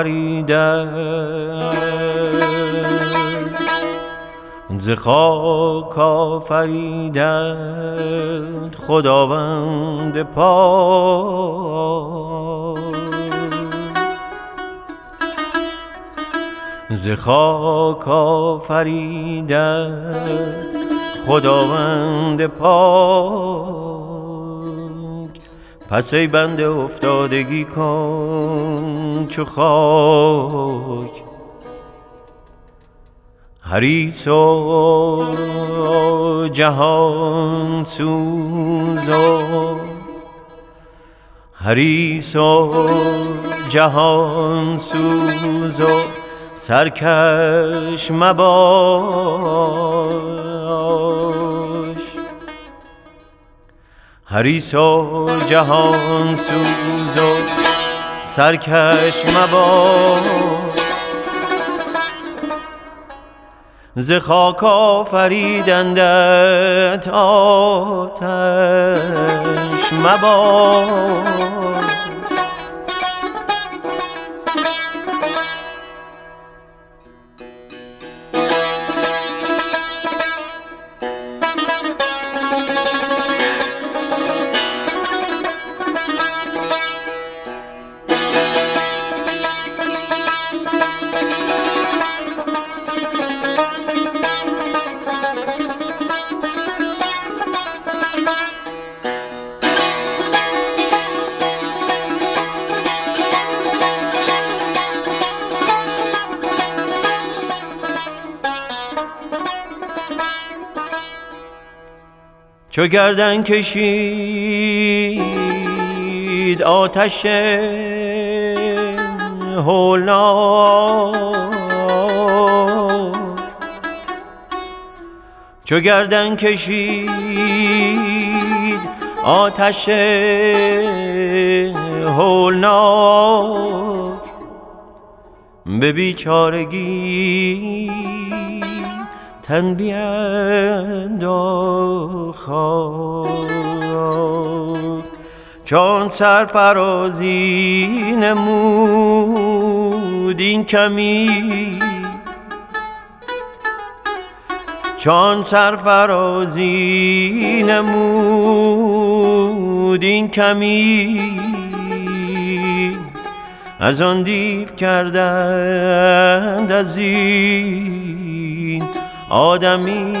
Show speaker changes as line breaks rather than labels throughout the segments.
آفریده ز خاک آفریدند خداوند پاک. ز خاک آفریدند خداوند پاک. پس ای بنده افتادگی کن چو خاک. حریص و جهان سوزا حریص و جهان سوزا سرکش مباش حریص و جهان سوز و سرکش مباش ز خاک آفریدندت آتش مباش چو گردن کشید آتش هولناک. چو گردن کشید آتش هولناک. به بیچارگی تن بینداخت چون سرفرازی نمود این کمی چون سرفرازی نمود این کمی. از آن دیو کردند از این آدمی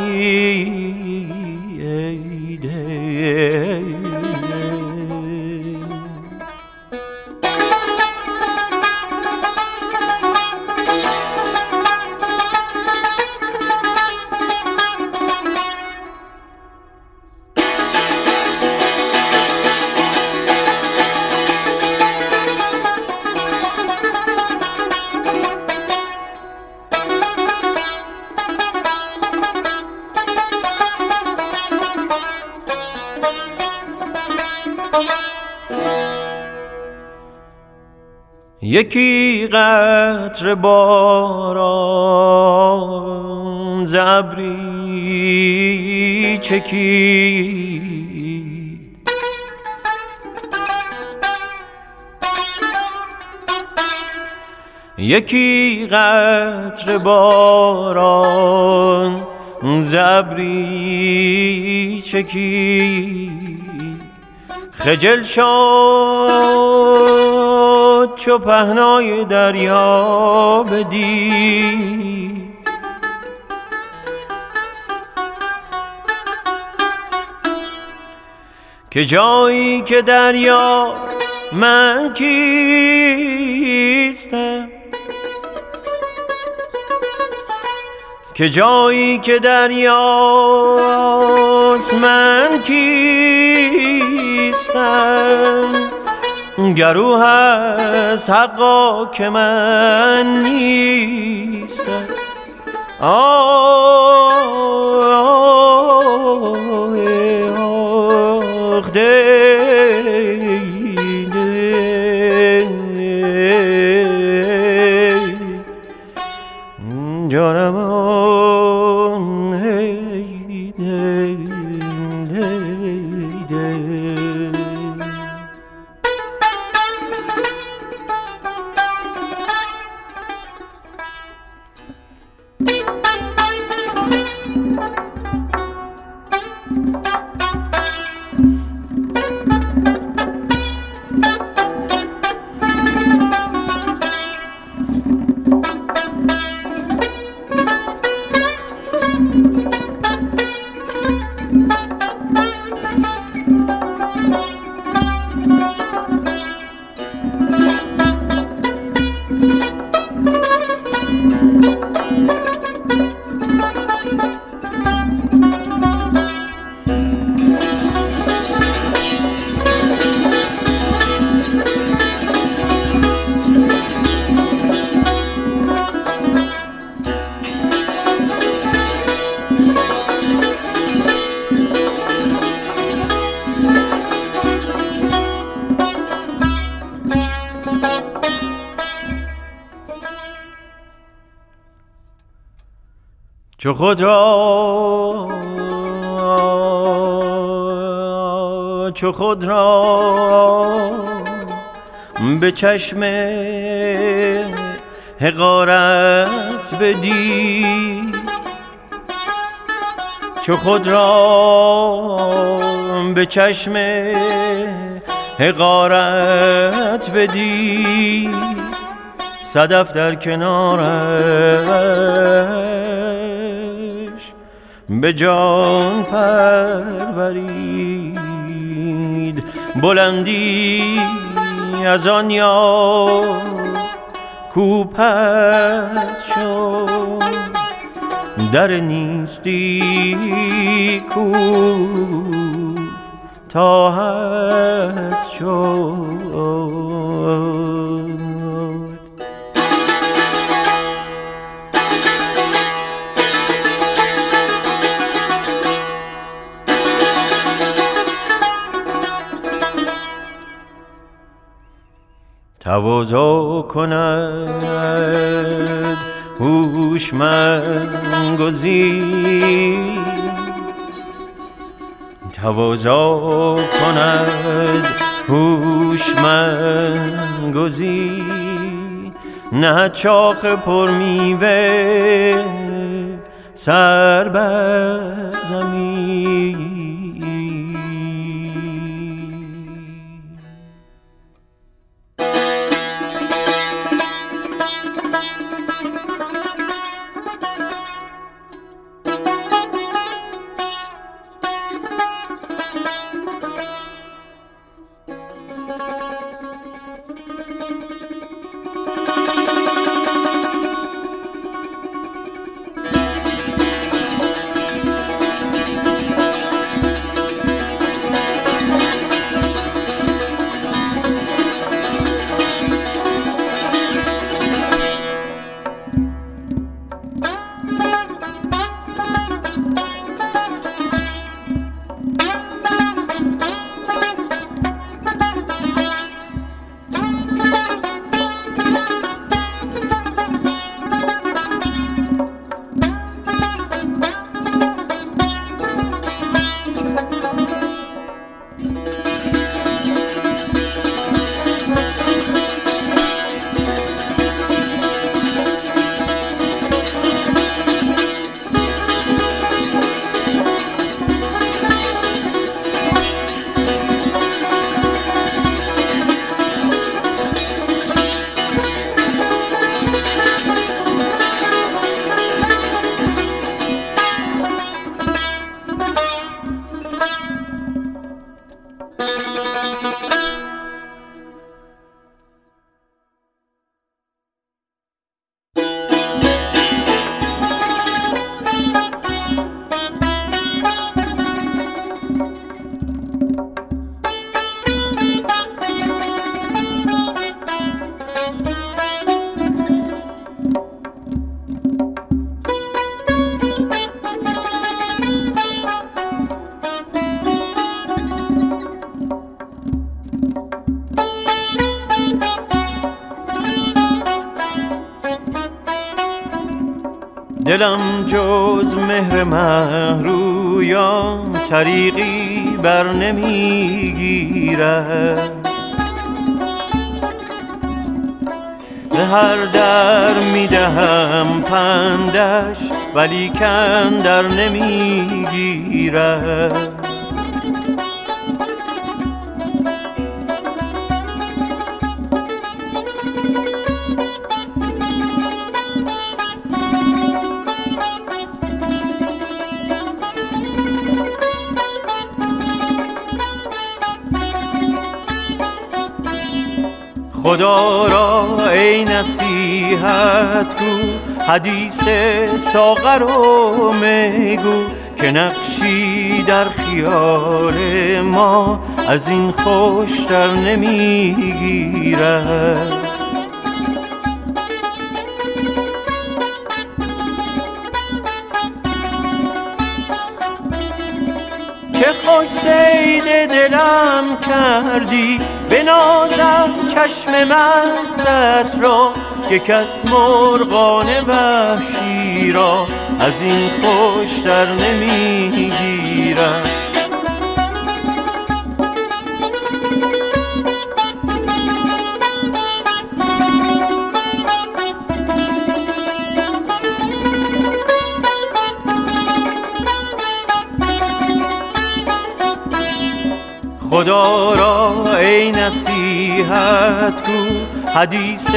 یکی قطر باران زبری چکید. یکی قطر باران زبری چکید. خجل شد چو پهنای دریا بدی که جایی که دریا من کیستم. که جایی که دریاست من کیستم. گرو هست حقا که من نیستم. آه. چو خود را چو خود را به چشم حقارت بدی چو خود را به چشم حقارت بدی صدف در کنارش به جان پرورید. بلندی از آن یار کو پس شد. در نیستی کو تا هست شد. تواضع کند. هوشمند گزین تواضع کند. هوشمند گزین نه چاخ پر میوه سر بر زمین. دلم جز مهر مهرویان طریقی بر نمی‌گیرد. به هر در می‌دهم پندش ولی کن در نمی‌گیرد. خدا را ای نصیحت گو. حدیث ساغر رو میگو که نقشی در خیال ما از این خوشتر نمی‌گیرد. خوش سید دلم کردی؟ به نازم چشم مستت را که از مرغان وحشی را از این خوشتر نمی‌گیرم. را ای نصیحت گو. حدیث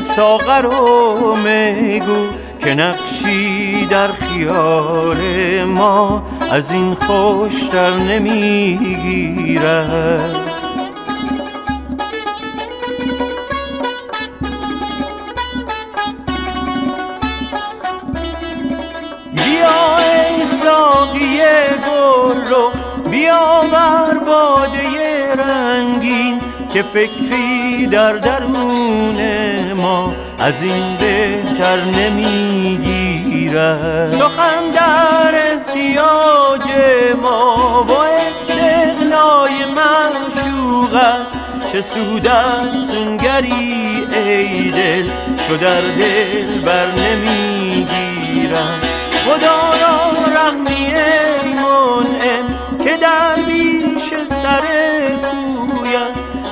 ساغر رو میگو که نقشی در خیال ما از این خوشتر نمی‌گیرد. که فکری در درون ما از این بهتر نمی‌گیرد. سخن در احتیاج ما با استغنای معشوق است. چه سود سنگری ای دل چو در دل بر نمی‌گیرم. خدا را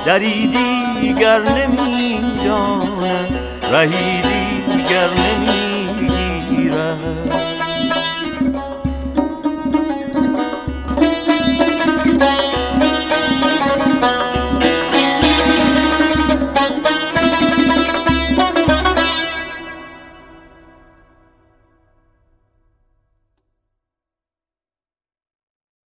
دری دیگر نمی‌دانم رهی دیگر نمی‌گیرم